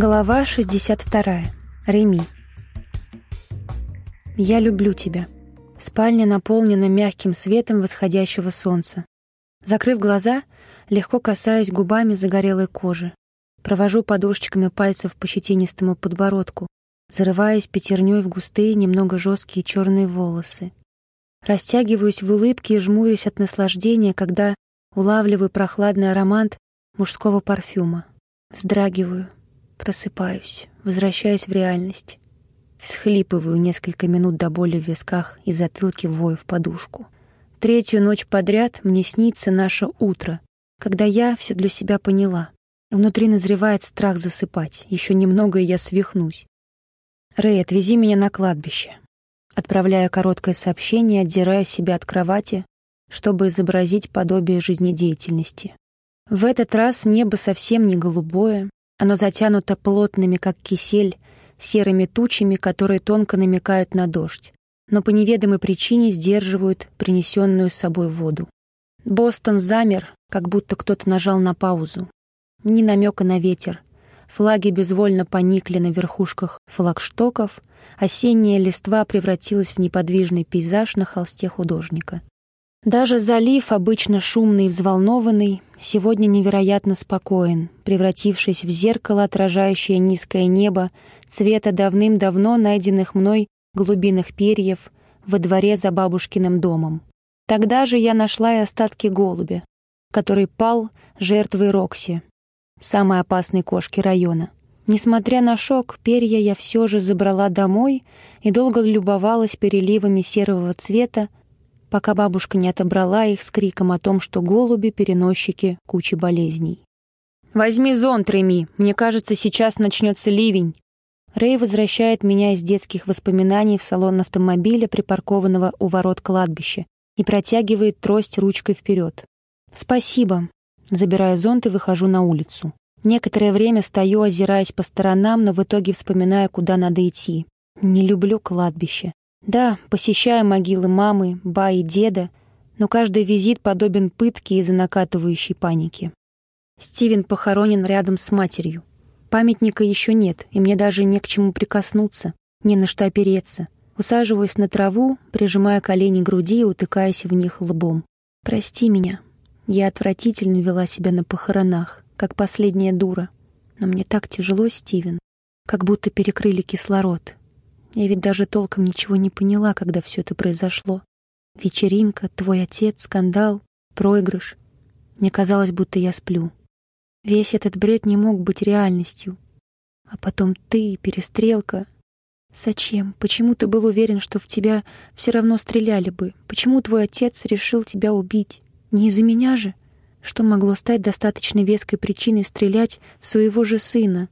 Глава 62. Реми. Я люблю тебя. Спальня наполнена мягким светом восходящего солнца. Закрыв глаза, легко касаюсь губами загорелой кожи. Провожу подушечками пальцев по щетинистому подбородку, зарываюсь пятерней в густые, немного жесткие черные волосы. Растягиваюсь в улыбке и жмурюсь от наслаждения, когда улавливаю прохладный аромат мужского парфюма. Вздрагиваю, Просыпаюсь, возвращаюсь в реальность. Всхлипываю несколько минут до боли в висках и затылке вою в подушку. Третью ночь подряд мне снится наше утро, когда я все для себя поняла. Внутри назревает страх засыпать. Еще немного, и я свихнусь. «Рэй, отвези меня на кладбище». Отправляю короткое сообщение, отдираю себя от кровати, чтобы изобразить подобие жизнедеятельности. В этот раз небо совсем не голубое, оно затянуто плотными, как кисель, серыми тучами, которые тонко намекают на дождь, но по неведомой причине сдерживают принесенную с собой воду. Бостон замер, как будто кто-то нажал на паузу. Ни намека на ветер. Флаги безвольно поникли на верхушках флагштоков, осенняя листва превратилась в неподвижный пейзаж на холсте художника. Даже залив, обычно шумный и взволнованный, сегодня невероятно спокоен, превратившись в зеркало, отражающее низкое небо, цвета давным-давно найденных мной голубиных перьев во дворе за бабушкиным домом. Тогда же я нашла и остатки голубя, который пал жертвой Рокси, самой опасной кошки района. Несмотря на шок, перья я все же забрала домой и долго любовалась переливами серого цвета, пока бабушка не отобрала их с криком о том, что голуби — переносчики кучи болезней. «Возьми зонт, Реми, мне кажется, сейчас начнется ливень». Рэй возвращает меня из детских воспоминаний в салон автомобиля, припаркованного у ворот кладбища, и протягивает трость ручкой вперед. «Спасибо». Забираю зонт и выхожу на улицу. Некоторое время стою, озираясь по сторонам, но в итоге вспоминаю, куда надо идти. Не люблю кладбище. Да, посещаю могилы мамы, ба и деда, но каждый визит подобен пытке из-за накатывающей паники. Стивен похоронен рядом с матерью. Памятника еще нет, и мне даже не к чему прикоснуться, не на что опереться. Усаживаюсь на траву, прижимая колени к груди и утыкаясь в них лбом. «Прости меня. Я отвратительно вела себя на похоронах, как последняя дура. Но мне так тяжело, Стивен, как будто перекрыли кислород, я ведь даже толком ничего не поняла, когда все это произошло. Вечеринка, твой отец, скандал, проигрыш. Мне казалось, будто я сплю. Весь этот бред не мог быть реальностью. А потом ты, перестрелка. Зачем? Почему ты был уверен, что в тебя все равно стреляли бы? Почему твой отец решил тебя убить? Не из-за меня же? Что могло стать достаточно веской причиной стрелять своего же сына?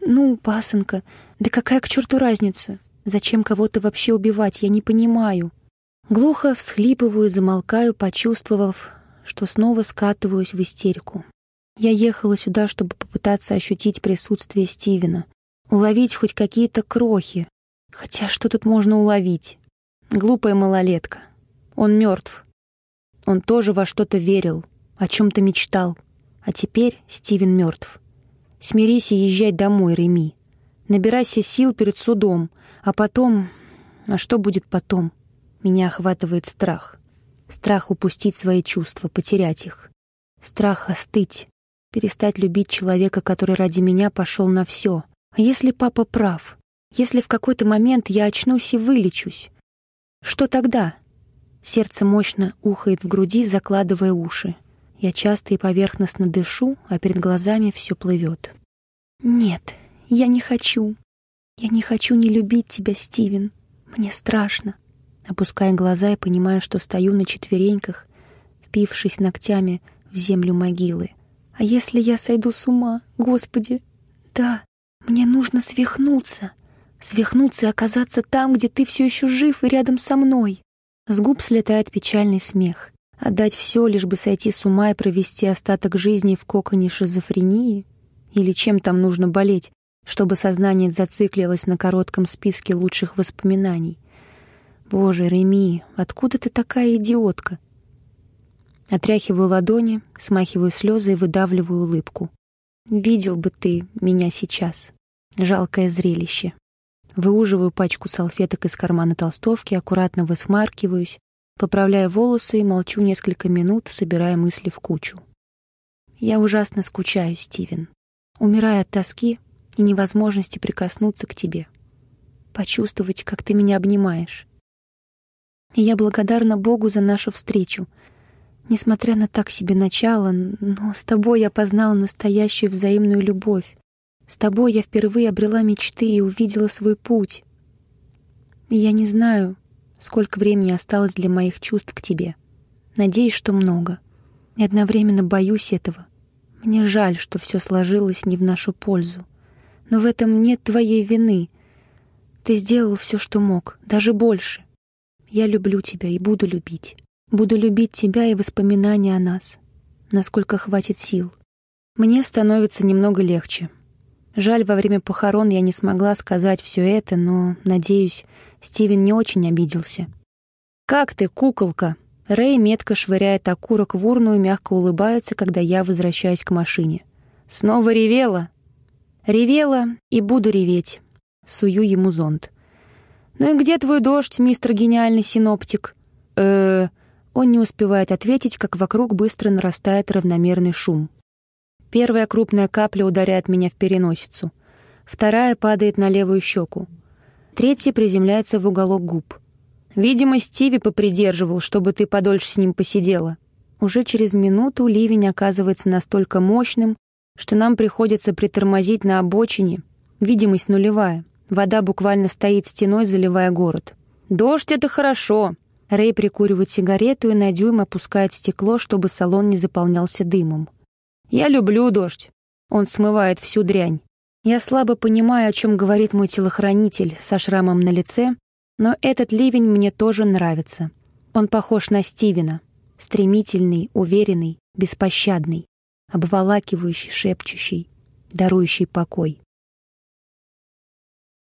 Ну, пасынка, да какая к черту разница? Зачем кого-то вообще убивать, я не понимаю. Глухо всхлипываю замолкаю, почувствовав, что снова скатываюсь в истерику. Я ехала сюда, чтобы попытаться ощутить присутствие Стивена, уловить хоть какие-то крохи. Хотя что тут можно уловить? Глупая малолетка. Он мертв. Он тоже во что-то верил, о чем-то мечтал. А теперь Стивен мертв. Смирись и езжай домой, Реми. Набирайся сил перед судом, а потом... А что будет потом? Меня охватывает страх. Страх упустить свои чувства, потерять их. Страх остыть, перестать любить человека, который ради меня пошел на все. А если папа прав? Если в какой-то момент я очнусь и вылечусь? Что тогда? Сердце мощно ухает в груди, закладывая уши. Я часто и поверхностно дышу, а перед глазами все плывет. «Нет, я не хочу. Я не хочу не любить тебя, Стивен. Мне страшно». Опуская глаза и понимая, что стою на четвереньках, впившись ногтями в землю могилы. «А если я сойду с ума, Господи? Да, мне нужно свихнуться. Свихнуться и оказаться там, где ты все еще жив и рядом со мной». С губ слетает печальный смех. Отдать все, лишь бы сойти с ума и провести остаток жизни в коконе шизофрении? Или чем там нужно болеть, чтобы сознание зациклилось на коротком списке лучших воспоминаний? Боже, Реми, откуда ты такая идиотка? Отряхиваю ладони, смахиваю слезы и выдавливаю улыбку. Видел бы ты меня сейчас. Жалкое зрелище. Выуживаю пачку салфеток из кармана толстовки, аккуратно высмаркиваюсь, поправляю волосы и молчу несколько минут, собирая мысли в кучу. Я ужасно скучаю, Стивен. Умираю от тоски и невозможности прикоснуться к тебе. Почувствовать, как ты меня обнимаешь. И я благодарна Богу за нашу встречу — Несмотря на так себе начало, но с тобой я познала настоящую взаимную любовь. С тобой я впервые обрела мечты и увидела свой путь. И я не знаю, сколько времени осталось для моих чувств к тебе. Надеюсь, что много. И одновременно боюсь этого. Мне жаль, что все сложилось не в нашу пользу. Но в этом нет твоей вины. Ты сделал все, что мог, даже больше. Я люблю тебя и буду любить. Буду любить тебя и воспоминания о нас, насколько хватит сил. Мне становится немного легче. Жаль, во время похорон я не смогла сказать все это, но, надеюсь, Стивен не очень обиделся. «Как ты, куколка?» Рэй метко швыряет окурок в урну и мягко улыбается, когда я возвращаюсь к машине. «Снова ревела?» «Ревела и буду реветь». Сую ему зонт. «Ну и где твой дождь, мистер гениальный синоптик?» «Э-э...» Он не успевает ответить, как вокруг быстро нарастает равномерный шум. Первая крупная капля ударяет меня в переносицу. Вторая падает на левую щеку. Третья приземляется в уголок губ. Видимо, Стиви попридерживал, чтобы ты подольше с ним посидела. Уже через минуту ливень оказывается настолько мощным, что нам приходится притормозить на обочине. Видимость нулевая. Вода буквально стоит стеной, заливая город. «Дождь — это хорошо», Рэй прикуривает сигарету и на дюйм опускает стекло, чтобы салон не заполнялся дымом. «Я люблю дождь. Он смывает всю дрянь. Я слабо понимаю, о чем говорит мой телохранитель со шрамом на лице, но этот ливень мне тоже нравится. Он похож на Стивена. Стремительный, уверенный, беспощадный, обволакивающий, шепчущий, дарующий покой.